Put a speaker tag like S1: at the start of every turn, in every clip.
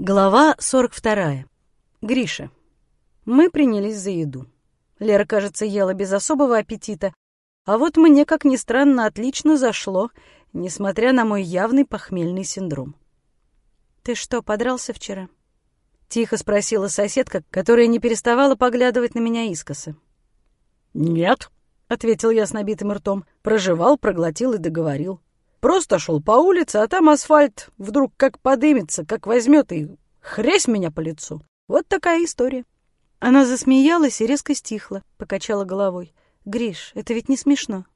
S1: Глава 42. Гриша. Мы принялись за еду. Лера, кажется, ела без особого аппетита, а вот мне, как ни странно, отлично зашло, несмотря на мой явный похмельный синдром. «Ты что, подрался вчера?» — тихо спросила соседка, которая не переставала поглядывать на меня искоса.
S2: «Нет», — ответил я с набитым ртом, прожевал, проглотил и договорил. Просто шел по улице, а там асфальт вдруг как подымется, как возьмет и хрясь меня по лицу. Вот такая история.
S1: Она засмеялась и резко стихла, покачала головой. «Гриш, это ведь не смешно».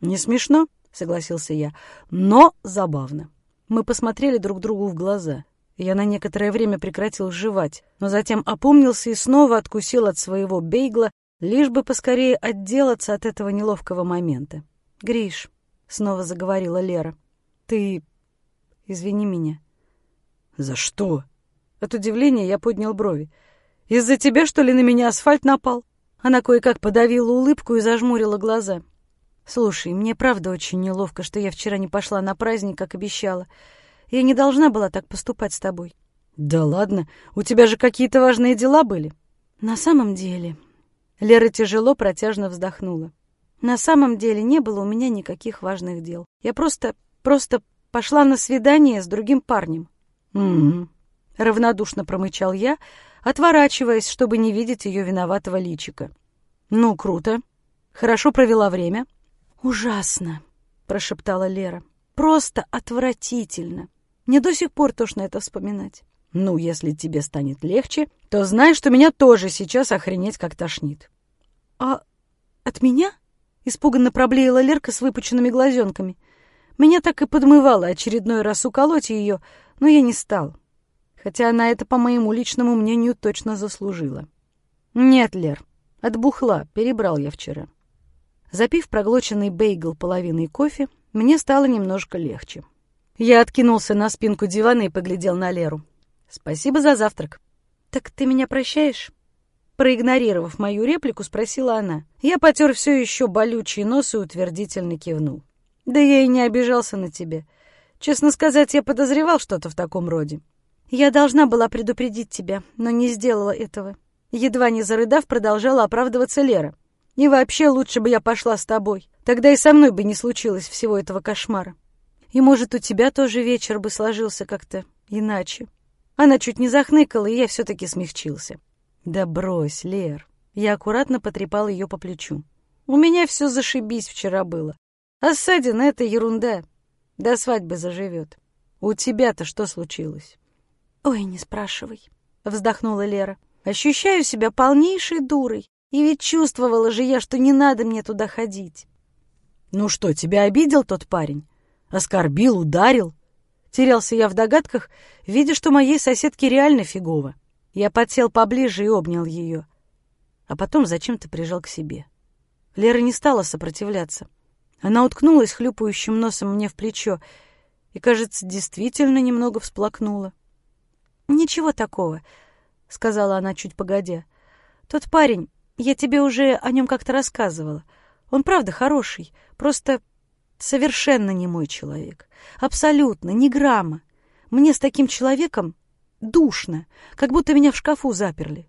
S2: «Не смешно», — согласился я, — «но забавно». Мы посмотрели друг другу в глаза. Я на некоторое время прекратил жевать, но затем опомнился и снова откусил от своего бейгла, лишь бы поскорее отделаться от этого неловкого момента.
S1: «Гриш, — снова заговорила Лера. «Ты... извини меня».
S2: «За что?» От удивления я поднял брови. «Из-за тебя, что ли, на меня асфальт напал?»
S1: Она кое-как подавила улыбку и зажмурила глаза. «Слушай, мне правда очень неловко, что я вчера не пошла на праздник, как обещала. Я не должна была так поступать с тобой».
S2: «Да ладно, у тебя же какие-то важные дела были».
S1: «На самом деле...» Лера тяжело, протяжно вздохнула. На самом деле не было у меня никаких важных дел. Я просто, просто пошла на свидание с другим парнем.
S2: «Угу», —
S1: равнодушно промычал я, отворачиваясь, чтобы не видеть ее виноватого личика.
S2: «Ну, круто. Хорошо провела время».
S1: «Ужасно», — прошептала Лера. «Просто отвратительно. Мне до сих пор тошно это вспоминать».
S2: «Ну, если тебе станет легче, то знай, что меня тоже сейчас охренеть как тошнит».
S1: «А от меня?» Испуганно проблеяла Лерка с выпученными глазенками. Меня так и подмывало очередной раз уколоть ее, но я не стал. Хотя она это, по моему личному мнению, точно заслужила. Нет, Лер, отбухла, перебрал я вчера. Запив проглоченный бейгл половиной кофе, мне стало немножко легче. Я откинулся на спинку дивана и поглядел на Леру. «Спасибо за завтрак». «Так ты меня прощаешь?» Проигнорировав мою реплику, спросила она. Я потер все еще болючий нос и утвердительно кивнул. «Да я и не обижался на тебя. Честно сказать, я подозревал что-то в таком роде. Я должна была предупредить тебя, но не сделала этого». Едва не зарыдав, продолжала оправдываться Лера. «И вообще лучше бы я пошла с тобой. Тогда и со мной бы не случилось всего этого кошмара. И, может, у тебя тоже вечер бы сложился как-то иначе». Она чуть не захныкала, и я все-таки смягчился. «Да брось, Лер!» Я аккуратно потрепал ее по плечу. «У меня все зашибись вчера было. А ссадина — это ерунда. До свадьбы заживет. У тебя-то что случилось?» «Ой, не спрашивай», — вздохнула Лера. «Ощущаю себя полнейшей дурой. И ведь чувствовала же я, что не надо мне туда ходить».
S2: «Ну что, тебя обидел тот парень? Оскорбил, ударил?» Терялся я в догадках, видя, что моей соседке реально фигово. Я подсел поближе и обнял ее, а потом зачем-то прижал к себе. Лера не стала сопротивляться. Она уткнулась хлюпающим носом мне в плечо и, кажется, действительно немного всплакнула. «Ничего такого», — сказала она чуть погодя. «Тот парень, я тебе уже о нем как-то рассказывала. Он правда хороший, просто совершенно не мой человек. Абсолютно, ни грамма. Мне с таким человеком Душно, как будто меня в шкафу заперли.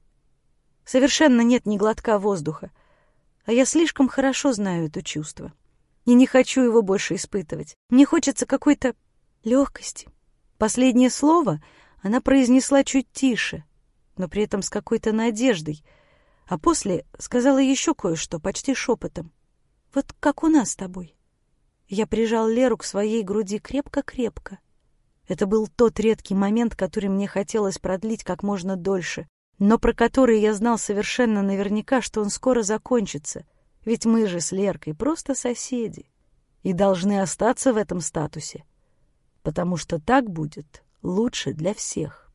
S2: Совершенно нет ни глотка воздуха. А я слишком хорошо знаю это чувство. И не хочу его больше испытывать. Мне хочется какой-то легкости. Последнее слово она произнесла чуть тише, но при этом с какой-то надеждой, а после сказала еще кое-что, почти шепотом. «Вот как у нас с тобой». Я прижал Леру к своей груди крепко-крепко. Это был тот редкий момент, который мне хотелось продлить как можно дольше, но про который я знал совершенно наверняка, что он скоро закончится, ведь мы же с Леркой просто соседи и должны остаться в этом статусе, потому что так будет лучше для всех.